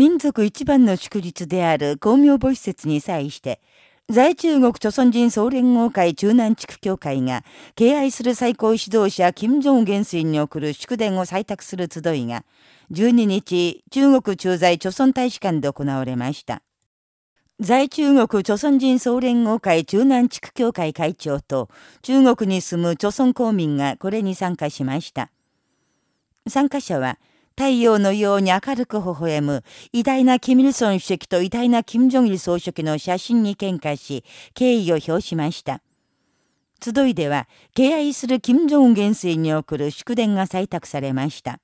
民族一番の祝日である公明母施設に際して、在中国朝鮮人総連合会中南地区協会が敬愛する最高指導者金正恩元帥に送る祝電を採択する集いが12日中国駐在朝鮮大使館で行われました。在中国朝鮮人総連合会中南地区協会会長と中国に住む朝鮮公民がこれに参加しました。参加者は太陽のように明るく微笑む偉大なキミルソン主席と偉大なキム・ジョンイル総書記の写真に喧嘩し、敬意を表しました。集いでは、敬愛するキム・ジョン元帥に送る祝電が採択されました。